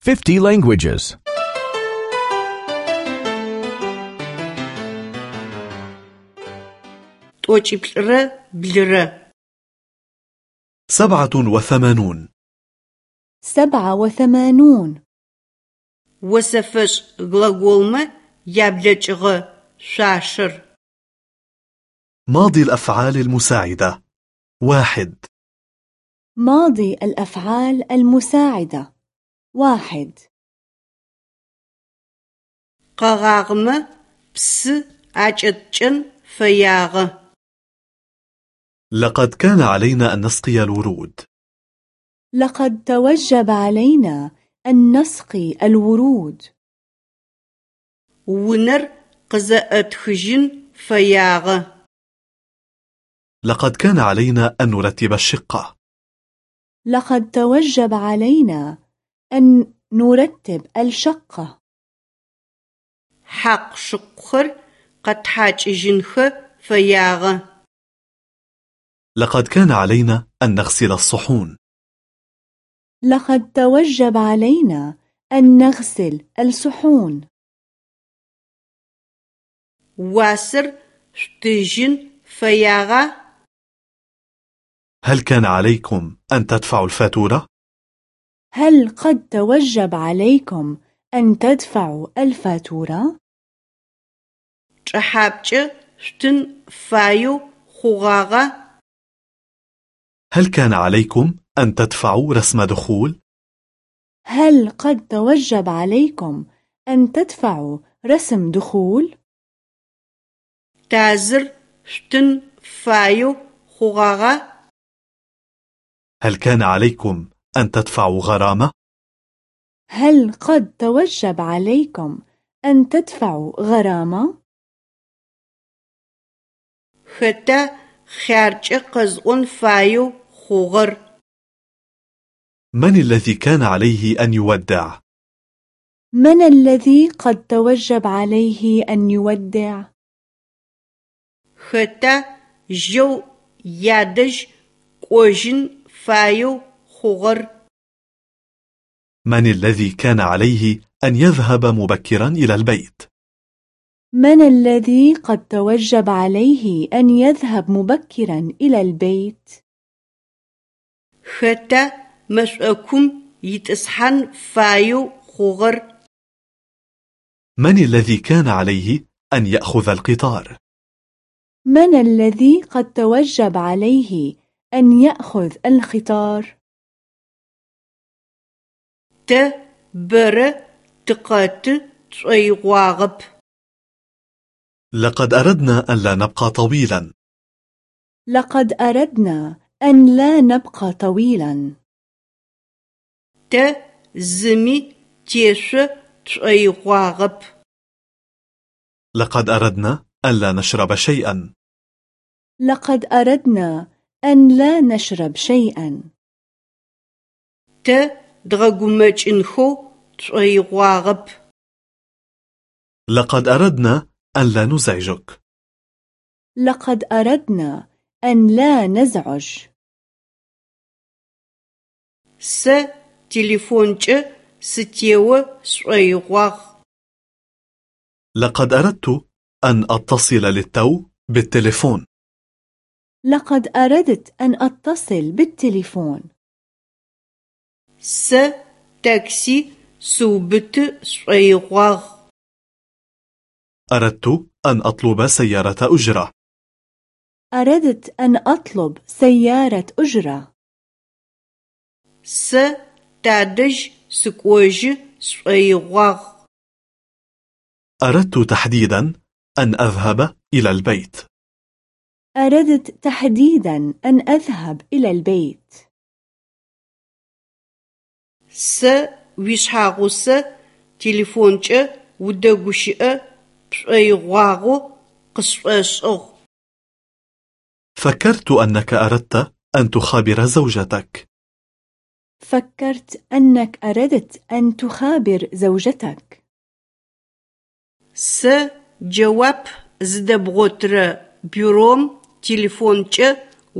50 languages. 'T'oç'iplh'ıre blıre. سبعة وثمانون سبعة وثمانون Осэфэшӏ глаголмэ яблэкӏыгъэ шъуашэр. ماضي الأفعال المساعدة واحد ماضي الأفعال المساعدة واحد. قغاغم بس أجتجن فياغ لقد كان علينا أن نسقي الورود. لقد توجب علينا أن نسقي الورود. ونر قزأتخجن فياغ لقد كان علينا أن نرتب الشقة. لقد توجب علينا أن نرتب الشقة حق شقر قد حاج جنخ فياغ. لقد كان علينا أن نغسل الصحون. لقد توجب علينا أن نغسل الصحون. واسر شتجن فياغا هل كان عليكم أن تدفعوا الفاتورة؟ هل قد توجب عليكم أن تدفعوا الفاتورة؟ شحابجي شتن فايو خوغاغا هل كان عليكم أن تدفعوا رسم دخول؟ هل قد توجب عليكم أن تدفعوا رسم دخول؟ تازر شتن فايو خوغاغا هل كان عليكم أن تدفعوا غرامة؟ هل قد توجب عليكم أن تدفعوا غرامة؟ Хэта хъяркӏэ къэзӏон фаеу хъугъэр? من الذي كان عليه أن يودع؟ من الذي قد توجب عليه أن يودع؟ Хэта жьэу ядэжь кӏожьын фаеу خوغر من الذي كان عليه أن يذهب مبكرا إلى البيت؟ من الذي قد توجب عليه أن يذهب مبكرا إلى البيت؟ ختا مشأكم يتصحن فايو خغر من الذي كان عليه أن يأخذ القطار؟ من الذي قد توجب عليه أن يأخذ القطار؟ Тэ бэрэ тыкъэты тшӏоигъуагъэп. لقد أردنا أن لا نبقى طويلا لقد أردنا أن لا نبقى طويلا Тэ зыми тешъо тшӏоигъуагъэп. لقد أردنا أن لا نشرب شيئا لقد أردنا أن لا نشرب شيئا Тэ дгъэгумэкӏынхэу тшӏоигъуагъэп. لقد أردنا أن لا نزعجك لقد أردنا أن لا نزعج Сэ телефонкӏэ сытео сшӏоигъуагъ. لقد أردت أن أتصل للتو بالتليفون لقد أردت أن أتصل بالتليفون Сэ такси сыубыты сшӏоигъуагъ. أردت أن أطلب سيارة أجرة أردت أن أطلب سيارة أجرة Сэ тадэжь сыкӏожьы сшӏоигъуагъ. أردت تحديدا أن أذهب إلى البيت أردت تحديدا أن أذهب إلى البيت Сэ уишъхьагъусэ телефонкӏэ удэгущыӏэ пшӏоигъуагъо къысшӏошӏыгъ. فكرت أنك أردت أن تخابر زوجتك فكرت أنك أردت أن تخابر زوجتك Сэ джэуап зыдэбгъотырэ бюром телефонкӏэ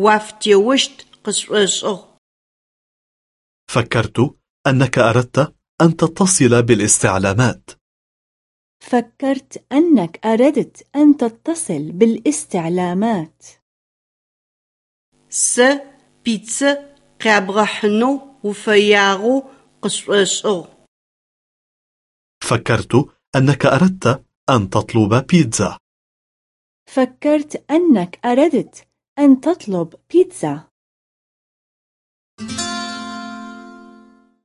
уафтеощт къысшӏошӏыгъ. فكرت أنك أردت أن تتصل بالاستعلامات. فكرت أنك أردت أن تتصل بالاستعلامات. س بيتزا قابغحنو وفياغو قشقشغ فكرت أنك أردت أن تطلب بيتزا فكرت أنك أردت أن تطلب بيتزا